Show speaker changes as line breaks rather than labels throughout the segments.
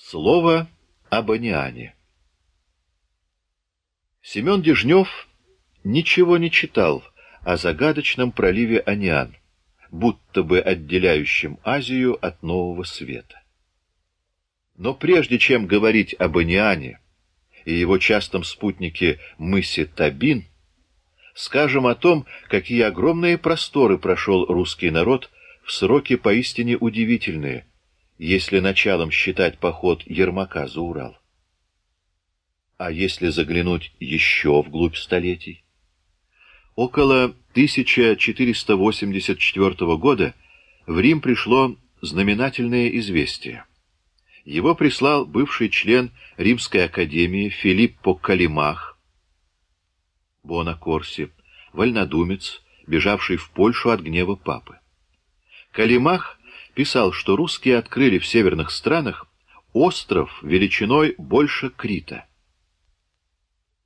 Слово об Аниане. Семен Дежнев ничего не читал о загадочном проливе Аниан, будто бы отделяющем Азию от Нового Света. Но прежде чем говорить об Аниане и его частом спутнике мысе Табин, скажем о том, какие огромные просторы прошел русский народ в сроки поистине удивительные, если началом считать поход Ермака за Урал. А если заглянуть еще вглубь столетий? Около 1484 года в Рим пришло знаменательное известие. Его прислал бывший член Римской академии Филиппо Калимах, Бонакорси, вольнодумец, бежавший в Польшу от гнева папы. Калимах писал, что русские открыли в северных странах остров величиной больше Крита.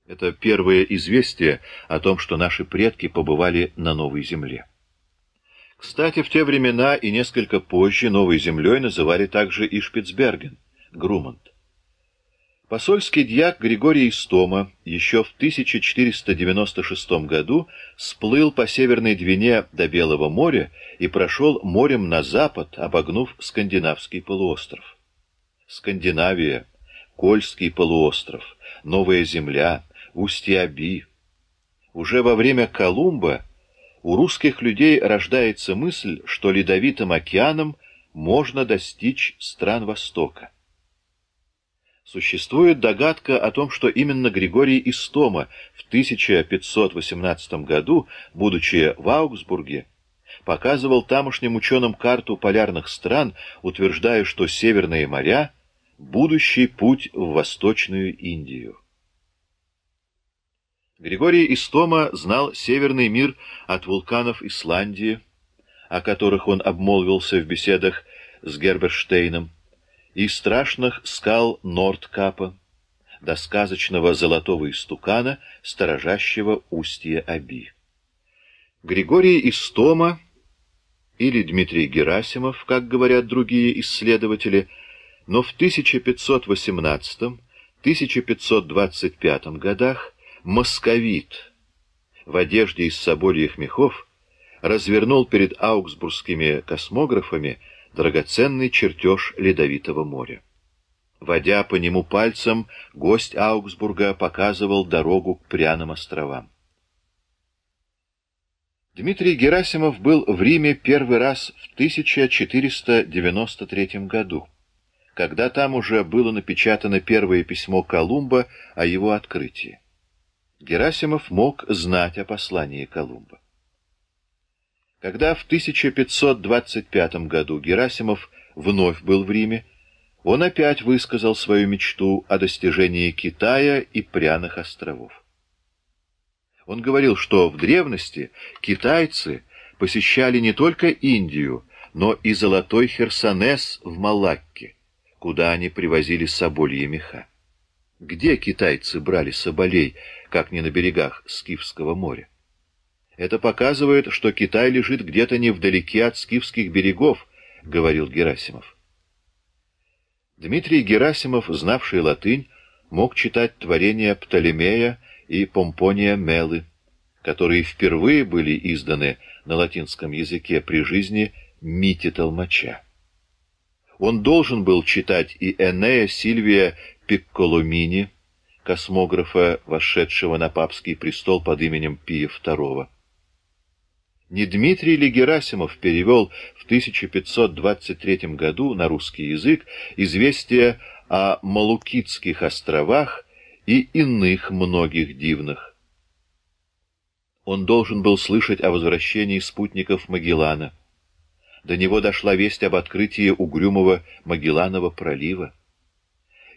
Это первое известие о том, что наши предки побывали на Новой Земле. Кстати, в те времена и несколько позже Новой Землей называли также и Шпицберген, Грумант. Посольский дьяк Григорий Истома еще в 1496 году сплыл по Северной Двине до Белого моря и прошел морем на запад, обогнув Скандинавский полуостров. Скандинавия, Кольский полуостров, Новая Земля, Устье-Аби. Уже во время Колумба у русских людей рождается мысль, что ледовитым океаном можно достичь стран Востока. Существует догадка о том, что именно Григорий Истома в 1518 году, будучи в Аугсбурге, показывал тамошним ученым карту полярных стран, утверждая, что Северные моря — будущий путь в Восточную Индию. Григорий Истома знал Северный мир от вулканов Исландии, о которых он обмолвился в беседах с Герберштейном, и страшных скал Нордкапа, до сказочного золотого истукана, сторожащего устье Аби. Григорий Истома или Дмитрий Герасимов, как говорят другие исследователи, но в 1518-1525 годах московит в одежде из собольих мехов развернул перед аугсбургскими космографами драгоценный чертеж Ледовитого моря. Водя по нему пальцем, гость Аугсбурга показывал дорогу к пряным островам. Дмитрий Герасимов был в Риме первый раз в 1493 году, когда там уже было напечатано первое письмо Колумба о его открытии. Герасимов мог знать о послании Колумба. Когда в 1525 году Герасимов вновь был в Риме, он опять высказал свою мечту о достижении Китая и пряных островов. Он говорил, что в древности китайцы посещали не только Индию, но и золотой Херсонес в Малакке, куда они привозили собольи меха. Где китайцы брали соболей, как не на берегах Скифского моря? Это показывает, что Китай лежит где-то невдалеке от скифских берегов, — говорил Герасимов. Дмитрий Герасимов, знавший латынь, мог читать творения Птолемея и Помпония Мелы, которые впервые были изданы на латинском языке при жизни Мити Толмача. Он должен был читать и Энея Сильвия Пикколомини, космографа, вошедшего на папский престол под именем Пия II. Не Дмитрий ли Герасимов перевел в 1523 году на русский язык известие о Малукитских островах и иных многих дивных. Он должен был слышать о возвращении спутников Магеллана. До него дошла весть об открытии угрюмого Магелланова пролива.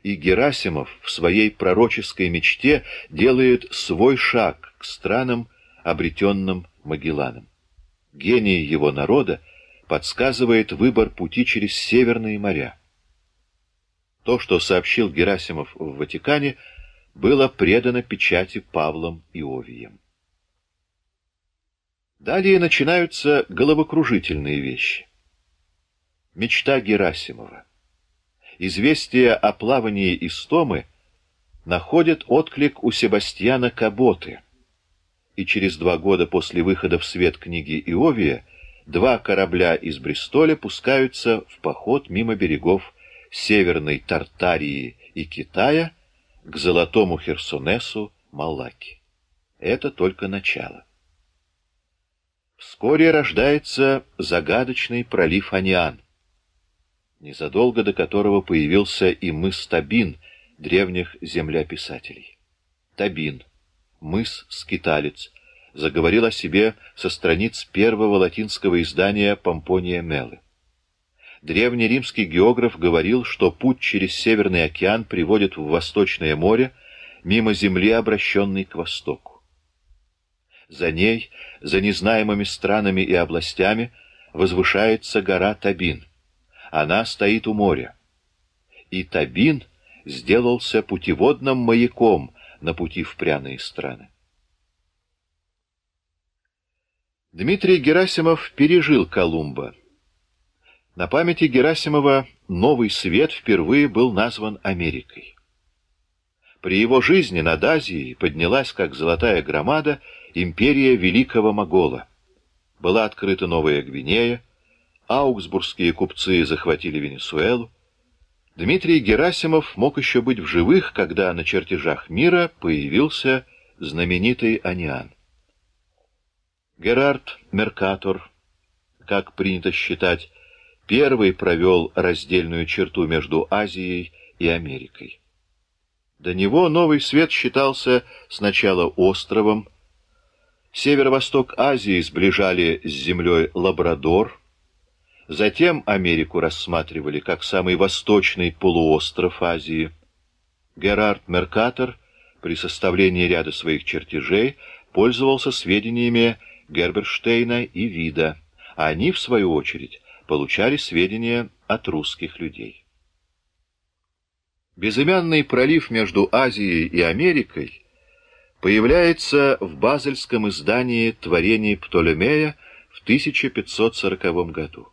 И Герасимов в своей пророческой мечте делает свой шаг к странам, обретенным Магелланом гений его народа, подсказывает выбор пути через Северные моря. То, что сообщил Герасимов в Ватикане, было предано печати Павлом Иовием. Далее начинаются головокружительные вещи. Мечта Герасимова. Известие о плавании Истомы находит отклик у Себастьяна Каботы, и через два года после выхода в свет книги Иовия два корабля из Бристоля пускаются в поход мимо берегов Северной Тартарии и Китая к Золотому Херсонесу Малаки. Это только начало. Вскоре рождается загадочный пролив Аниан, незадолго до которого появился и мыс Табин древних землеописателей. Табин, мыс-скиталец, заговорил о себе со страниц первого латинского издания Помпония Мелы. Древний римский географ говорил, что путь через Северный океан приводит в Восточное море мимо земли, обращенной к востоку. За ней, за незнаемыми странами и областями, возвышается гора Табин. Она стоит у моря. И Табин сделался путеводным маяком на пути в пряные страны. Дмитрий Герасимов пережил Колумба. На памяти Герасимова новый свет впервые был назван Америкой. При его жизни над Азией поднялась, как золотая громада, империя Великого Могола. Была открыта Новая Гвинея, аугсбургские купцы захватили Венесуэлу. Дмитрий Герасимов мог еще быть в живых, когда на чертежах мира появился знаменитый Аниан. Герард Меркатор, как принято считать, первый провел раздельную черту между Азией и Америкой. До него Новый Свет считался сначала островом, северо-восток Азии сближали с землей Лабрадор, затем Америку рассматривали как самый восточный полуостров Азии. Герард Меркатор при составлении ряда своих чертежей пользовался сведениями Герберштейна и Вида, а они, в свою очередь, получали сведения от русских людей. Безымянный пролив между Азией и Америкой появляется в базельском издании творений Птолемея в 1540 году.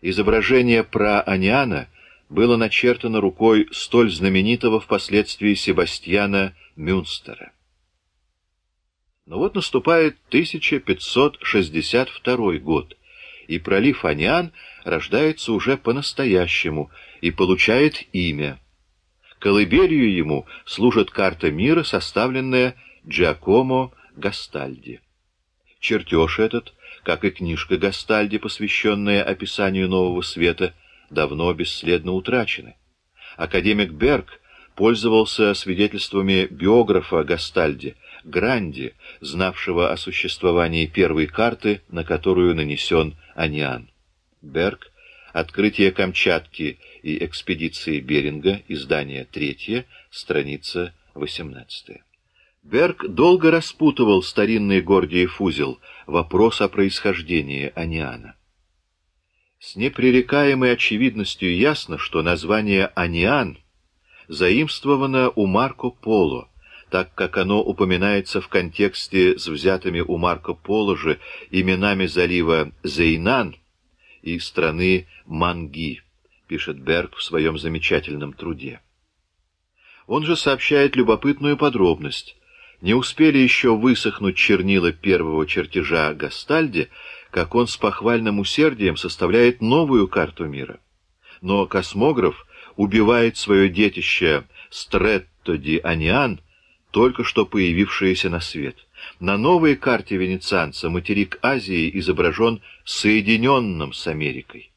Изображение про Аниана было начертано рукой столь знаменитого впоследствии Себастьяна Мюнстера. Но вот наступает 1562 год, и пролив Аниан рождается уже по-настоящему и получает имя. Колыбелью ему служит карта мира, составленная Джакомо Гастальди. Чертеж этот, как и книжка Гастальди, посвященная описанию Нового Света, давно бесследно утрачены. Академик Берг пользовался свидетельствами биографа Гастальди, Гранди, знавшего о существовании первой карты, на которую нанесен Аниан. Берг, Открытие Камчатки и экспедиции Беринга, издание 3, страница 18. Берг долго распутывал старинный Гордиев узел, вопрос о происхождении Аниана. С непререкаемой очевидностью ясно, что название «Аниан» заимствовано у Марко Поло, так как оно упоминается в контексте с взятыми у Марко Поло же именами залива Зейнан и страны Манги, пишет Берг в своем замечательном труде. Он же сообщает любопытную подробность. Не успели еще высохнуть чернила первого чертежа Гастальди, как он с похвальным усердием составляет новую карту мира. Но космограф убивает свое детище Стретто ди Аниан, только что появившееся на свет. На новой карте венецианца материк Азии изображен соединенным с Америкой.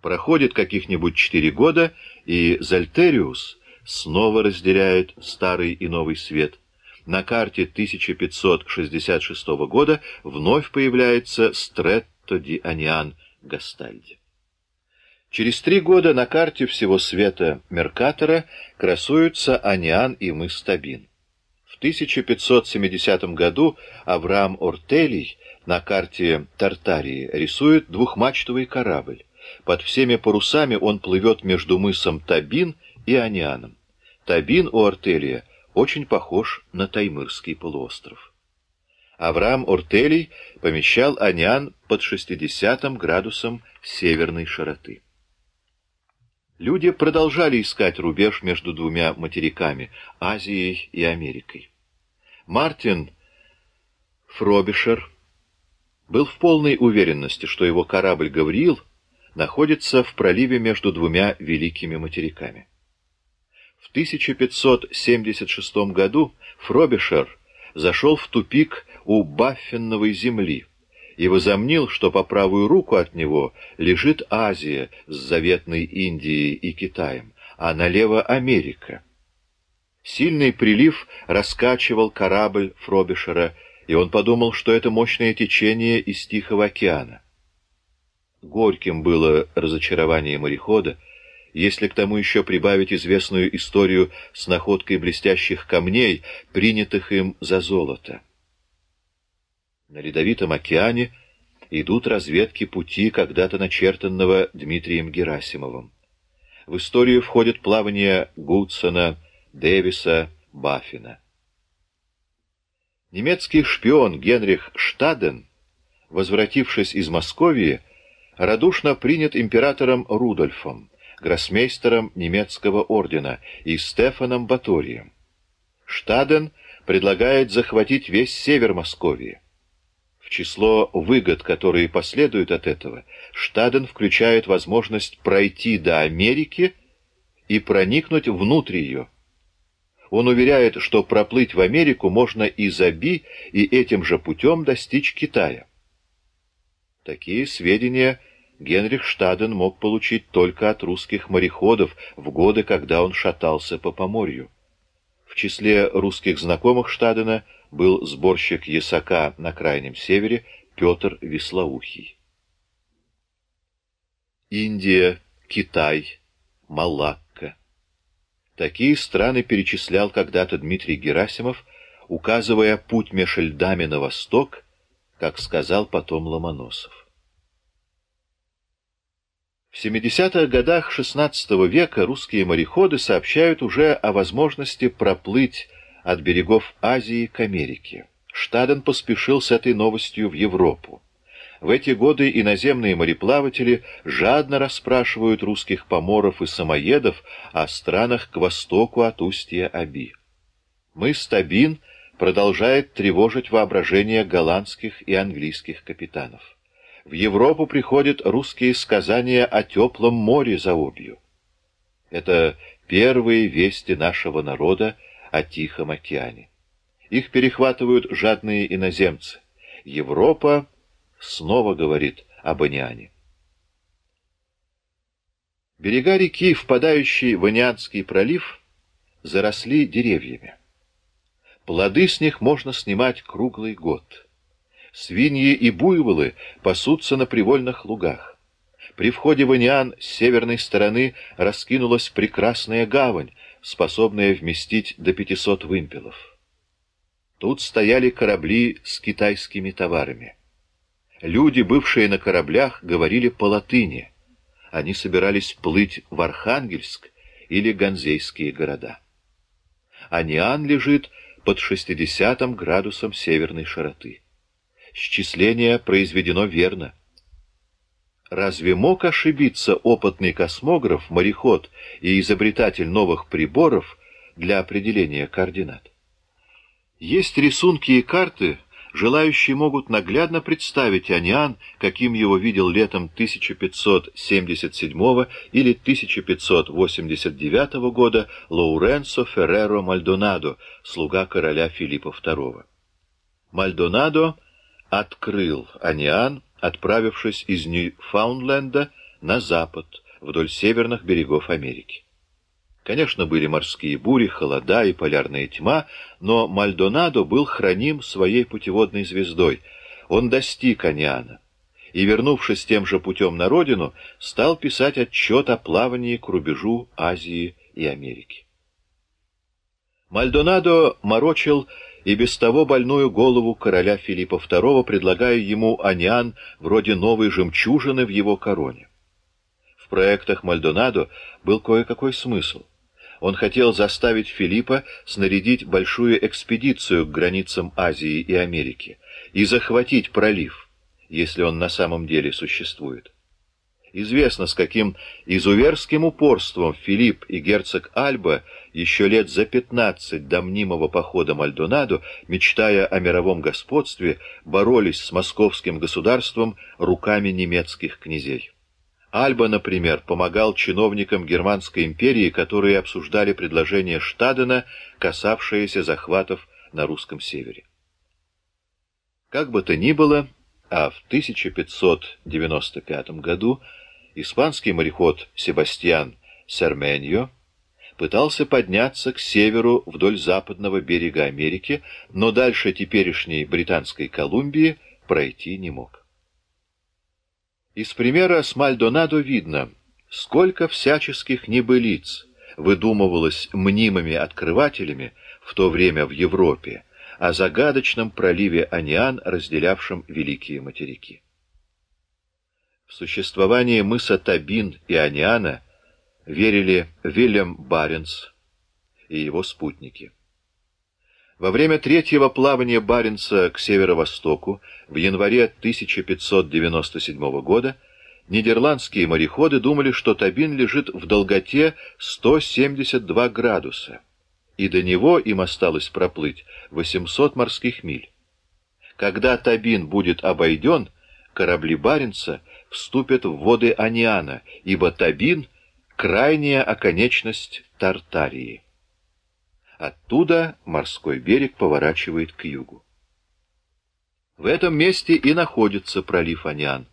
Проходит каких-нибудь четыре года, и Зальтериус снова разделяет старый и новый свет. На карте 1566 года вновь появляется Стретто ди Аниан Гастальди. Через три года на карте всего света Меркатора красуются Аниан и мыс Табин. В 1570 году Авраам Ортелий на карте Тартарии рисует двухмачтовый корабль. Под всеми парусами он плывет между мысом Табин и Анианом. Табин у Ортелия очень похож на Таймырский полуостров. Авраам Ортелий помещал Аниан под 60 градусом северной широты. Люди продолжали искать рубеж между двумя материками — Азией и Америкой. Мартин Фробишер был в полной уверенности, что его корабль «Гавриил» находится в проливе между двумя великими материками. В 1576 году Фробишер зашел в тупик у Баффинновой земли и возомнил, что по правую руку от него лежит Азия с заветной Индией и Китаем, а налево Америка. Сильный прилив раскачивал корабль Фробишера, и он подумал, что это мощное течение из Тихого океана. Горьким было разочарование морехода, если к тому еще прибавить известную историю с находкой блестящих камней, принятых им за золото. На Ледовитом океане идут разведки пути, когда-то начертанного Дмитрием Герасимовым. В историю входят плавания Гудсона, Дэвиса, Баффина. Немецкий шпион Генрих Штаден, возвратившись из Московии, радушно принят императором Рудольфом, гроссмейстером немецкого ордена, и Стефаном Баторием. Штаден предлагает захватить весь север Московии. В число выгод, которые последуют от этого, Штаден включает возможность пройти до Америки и проникнуть внутрь ее. Он уверяет, что проплыть в Америку можно из Аби и этим же путем достичь Китая. Такие сведения Генрих Штаден мог получить только от русских мореходов в годы, когда он шатался по Поморью. В числе русских знакомых Штадена был сборщик ясака на Крайнем Севере Петр Веслоухий. Индия, Китай, Малакка. Такие страны перечислял когда-то Дмитрий Герасимов, указывая путь меж льдами на восток, как сказал потом Ломоносов. В 70-х годах XVI века русские мореходы сообщают уже о возможности проплыть от берегов Азии к Америке. Штаден поспешил с этой новостью в Европу. В эти годы иноземные мореплаватели жадно расспрашивают русских поморов и самоедов о странах к востоку от устья Аби. Мыс Табин продолжает тревожить воображение голландских и английских капитанов. В Европу приходят русские сказания о теплом море за обью. Это первые вести нашего народа о Тихом океане. Их перехватывают жадные иноземцы. Европа снова говорит об Аниане. Берега реки, впадающие в Анианский пролив, заросли деревьями. Плоды с них можно снимать круглый год. Свиньи и буйволы пасутся на привольных лугах. При входе в Иниан с северной стороны раскинулась прекрасная гавань, способная вместить до 500 вымпелов. Тут стояли корабли с китайскими товарами. Люди, бывшие на кораблях, говорили по-латыни. Они собирались плыть в Архангельск или Ганзейские города. Аниан лежит под 60 градусом северной широты. Счисление произведено верно. Разве мог ошибиться опытный космограф, мореход и изобретатель новых приборов для определения координат? Есть рисунки и карты, желающие могут наглядно представить Аниан, каким его видел летом 1577 или 1589 года Лоуренцо Ферреро Мальдонадо, слуга короля Филиппа II. Мальдонадо — открыл Аниан, отправившись из Ньюфаундленда на запад, вдоль северных берегов Америки. Конечно, были морские бури, холода и полярная тьма, но Мальдонадо был храним своей путеводной звездой. Он достиг Аниана и, вернувшись тем же путем на родину, стал писать отчет о плавании к рубежу Азии и Америки. Мальдонадо морочил и без того больную голову короля Филиппа II, предлагая ему аниан вроде новой жемчужины в его короне. В проектах Мальдонадо был кое-какой смысл. Он хотел заставить Филиппа снарядить большую экспедицию к границам Азии и Америки и захватить пролив, если он на самом деле существует. Известно, с каким изуверским упорством Филипп и герцог Альба еще лет за пятнадцать до мнимого похода Мальдонадо, мечтая о мировом господстве, боролись с московским государством руками немецких князей. Альба, например, помогал чиновникам Германской империи, которые обсуждали предложение Штадена, касавшееся захватов на русском севере. Как бы то ни было, а в 1595 году испанский мореход Себастьян Серменьо пытался подняться к северу вдоль западного берега Америки, но дальше теперешней Британской Колумбии пройти не мог. Из примера с Мальдонадо видно, сколько всяческих небылиц выдумывалось мнимыми открывателями в то время в Европе, о загадочном проливе Аниан, разделявшем великие материки. В существование мыса Табин и Аниана верили Вильям Баренц и его спутники. Во время третьего плавания Баренца к северо-востоку в январе 1597 года нидерландские мореходы думали, что Табин лежит в долготе 172 градуса и до него им осталось проплыть 800 морских миль. Когда Табин будет обойден, корабли Баренца вступят в воды Аниана, ибо Табин — крайняя оконечность Тартарии. Оттуда морской берег поворачивает к югу. В этом месте и находится пролив Аниан.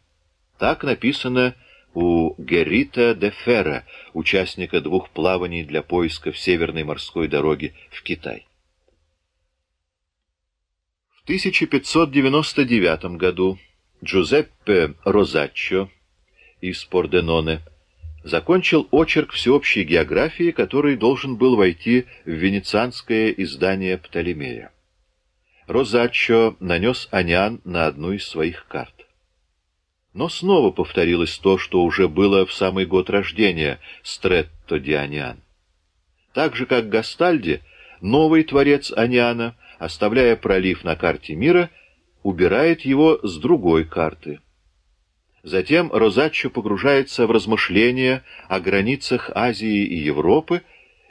Так написано у Геррита де Ферра, участника двух плаваний для поисков Северной морской дороги в Китай. В 1599 году Джузеппе Розаччо из Порденоне закончил очерк всеобщей географии, который должен был войти в венецианское издание Птолемея. Розаччо нанес Анян на одну из своих карт. Но снова повторилось то, что уже было в самый год рождения Стретто Дианиан. Так же, как Гастальди, новый творец Аниана, оставляя пролив на карте мира, убирает его с другой карты. Затем Розаччо погружается в размышления о границах Азии и Европы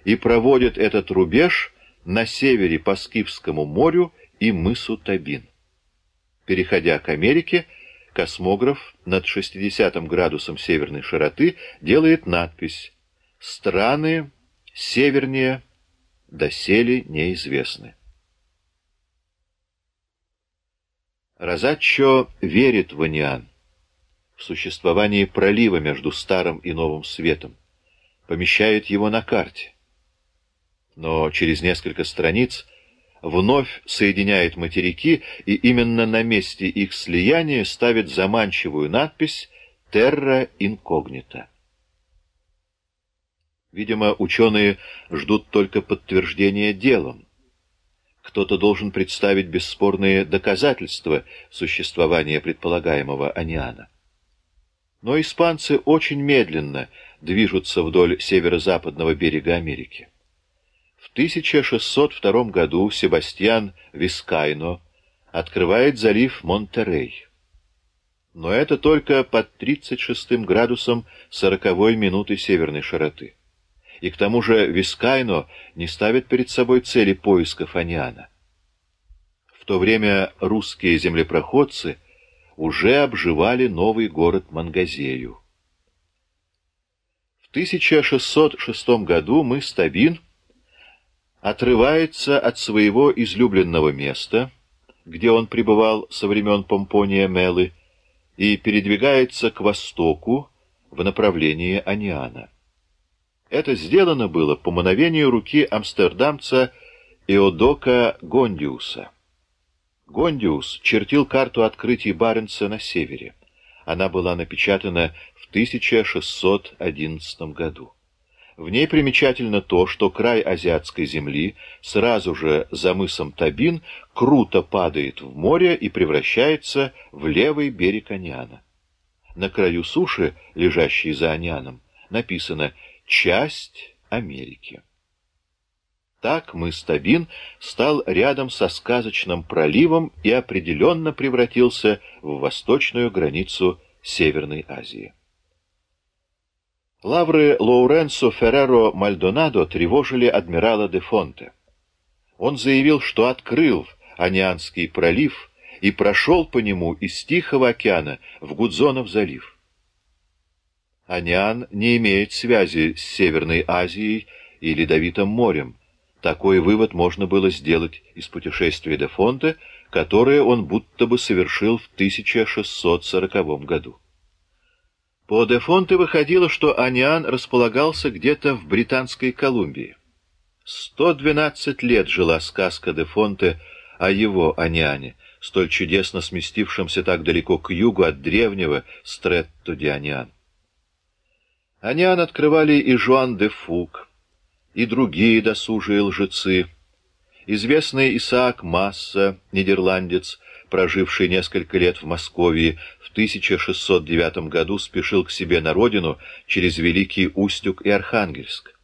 и проводит этот рубеж на севере по Скифскому морю и мысу Табин. Переходя к Америке, космограф над 60 градусом северной широты делает надпись «Страны севернее доселе неизвестны». Розаччо верит в Аниан, в существование пролива между Старым и Новым Светом, помещает его на карте. Но через несколько страниц вновь соединяет материки и именно на месте их слияния ставит заманчивую надпись «Terra Incognita». Видимо, ученые ждут только подтверждения делом. Кто-то должен представить бесспорные доказательства существования предполагаемого Аниана. Но испанцы очень медленно движутся вдоль северо-западного берега Америки. В 1602 году Себастьян Вискайно открывает залив Монтерей. Но это только под 36 градусом 40 минуты северной широты. И к тому же Вискайно не ставит перед собой цели поиска Фаниана. В то время русские землепроходцы уже обживали новый город Мангазею. В 1606 году мы Табин отрывается от своего излюбленного места, где он пребывал со времен Помпония Мелы, и передвигается к востоку в направлении Аниана. Это сделано было по мановению руки амстердамца Иодока Гондиуса. Гондиус чертил карту открытий Баренца на севере. Она была напечатана в 1611 году. В ней примечательно то, что край азиатской земли сразу же за мысом Табин круто падает в море и превращается в левый берег Аниана. На краю суши, лежащей за Анианом, написано «Часть Америки». Так мыс Табин стал рядом со сказочным проливом и определенно превратился в восточную границу Северной Азии. Лавры Лоуренцо Ферреро Мальдонадо тревожили адмирала де Фонте. Он заявил, что открыл Анианский пролив и прошел по нему из Тихого океана в Гудзонов залив. Аниан не имеет связи с Северной Азией и Ледовитым морем. Такой вывод можно было сделать из путешествия де Фонте, которое он будто бы совершил в 1640 году. По де Фонте выходило, что Аниан располагался где-то в Британской Колумбии. 112 лет жила сказка де Фонте о его Аниане, столь чудесно сместившемся так далеко к югу от древнего Стретто-Дианиан. Аниан открывали и Жуан де Фук, и другие досужие лжецы. Известный Исаак Масса, нидерландец, проживший несколько лет в Москве, в 1609 году спешил к себе на родину через Великий Устюг и Архангельск.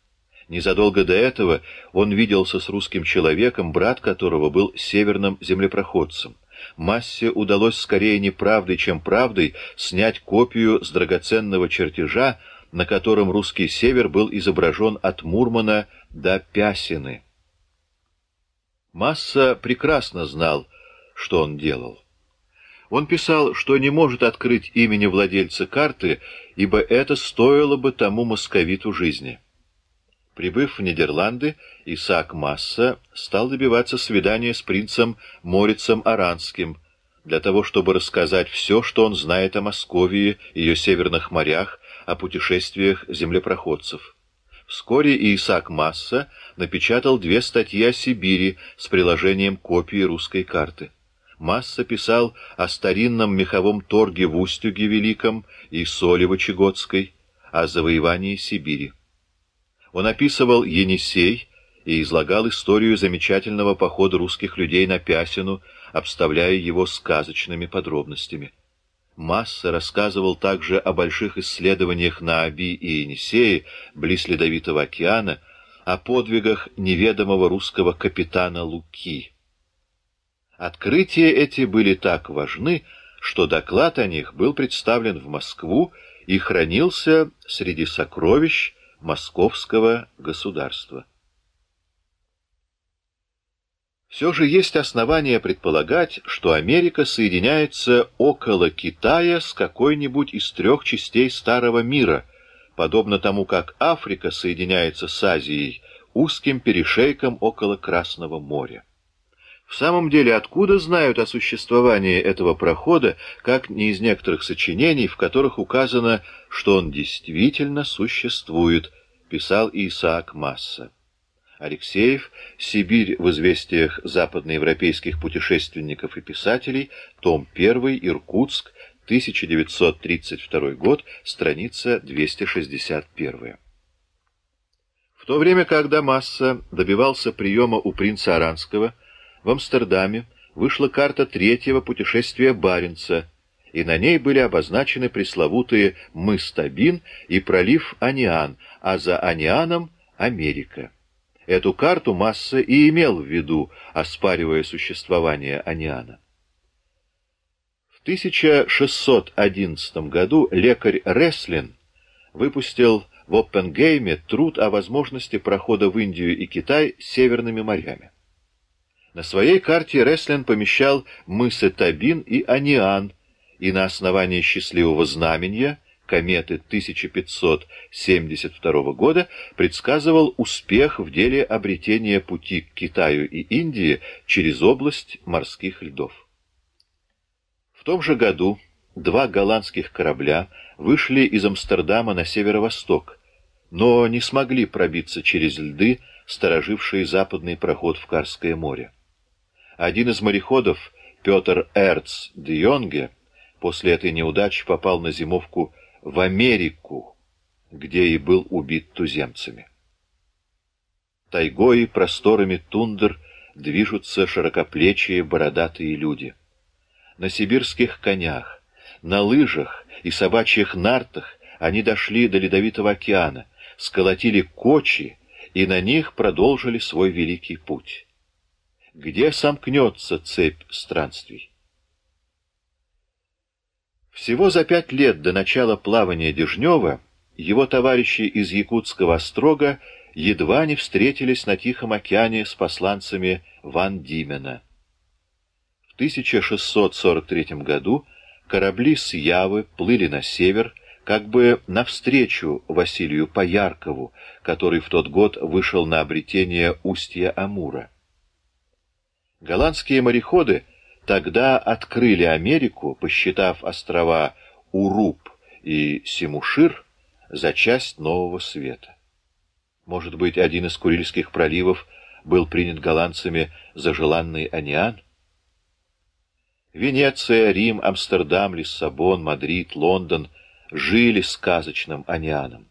Незадолго до этого он виделся с русским человеком, брат которого был северным землепроходцем. Массе удалось скорее неправдой, чем правдой снять копию с драгоценного чертежа, на котором русский север был изображен от Мурмана до Пясины. Масса прекрасно знал, что он делал. Он писал, что не может открыть имени владельца карты, ибо это стоило бы тому московиту жизни. Прибыв в Нидерланды, Исаак Масса стал добиваться свидания с принцем Морицем Аранским, для того, чтобы рассказать все, что он знает о Московии, ее северных морях, о путешествиях землепроходцев. Вскоре Исаак Масса напечатал две статьи о Сибири с приложением копии русской карты. Масса писал о старинном меховом торге в Устюге Великом и Солево-Чегодской, о завоевании Сибири. Он описывал Енисей и излагал историю замечательного похода русских людей на Пясину, обставляя его сказочными подробностями. Масса рассказывал также о больших исследованиях на Аби и Енисее, близ Ледовитого океана, о подвигах неведомого русского капитана Луки. Открытия эти были так важны, что доклад о них был представлен в Москву и хранился среди сокровищ московского государства. Все же есть основания предполагать, что Америка соединяется около Китая с какой-нибудь из трех частей Старого мира, подобно тому, как Африка соединяется с Азией узким перешейком около Красного моря. В самом деле, откуда знают о существовании этого прохода, как не из некоторых сочинений, в которых указано, что он действительно существует, писал Исаак Масса. Алексеев, Сибирь в известиях западноевропейских путешественников и писателей, том 1, Иркутск, 1932 год, страница 261. В то время, когда Масса добивался приема у принца Аранского, в Амстердаме вышла карта третьего путешествия Баренца, и на ней были обозначены пресловутые мыс Табин и пролив Аниан, а за Анианом — Америка. Эту карту Масса и имел в виду, оспаривая существование Аниана. В 1611 году лекарь Реслин выпустил в Оппенгейме труд о возможности прохода в Индию и Китай северными морями. На своей карте Реслин помещал мысы Табин и Аниан, и на основании счастливого знамения – кометы 1572 года предсказывал успех в деле обретения пути к Китаю и Индии через область морских льдов. В том же году два голландских корабля вышли из Амстердама на северо-восток, но не смогли пробиться через льды, сторожившие западный проход в Карское море. Один из мореходов, Петр Эрц де Йонге, после этой неудачи попал на зимовку в Америку, где и был убит туземцами. Тайгой и просторами тундр движутся широкоплечие бородатые люди. На сибирских конях, на лыжах и собачьих нартах они дошли до Ледовитого океана, сколотили кочи и на них продолжили свой великий путь. Где сомкнется цепь странствий? Всего за пять лет до начала плавания Дежнева его товарищи из Якутского острога едва не встретились на Тихом океане с посланцами Ван Димена. В 1643 году корабли с Явы плыли на север, как бы навстречу Василию Пояркову, который в тот год вышел на обретение устья Амура. Голландские мореходы тогда открыли Америку, посчитав острова Уруб и Симушир за часть Нового Света. Может быть, один из Курильских проливов был принят голландцами за желанный Аниан? Венеция, Рим, Амстердам, Лиссабон, Мадрид, Лондон жили сказочным Анианом.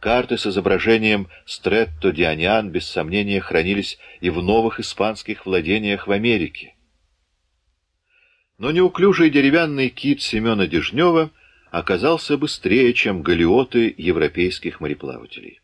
Карты с изображением Стретто Дианиан без сомнения хранились и в новых испанских владениях в Америке. Но неуклюжий деревянный кит Семена Дежнева оказался быстрее, чем галиоты европейских мореплавателей.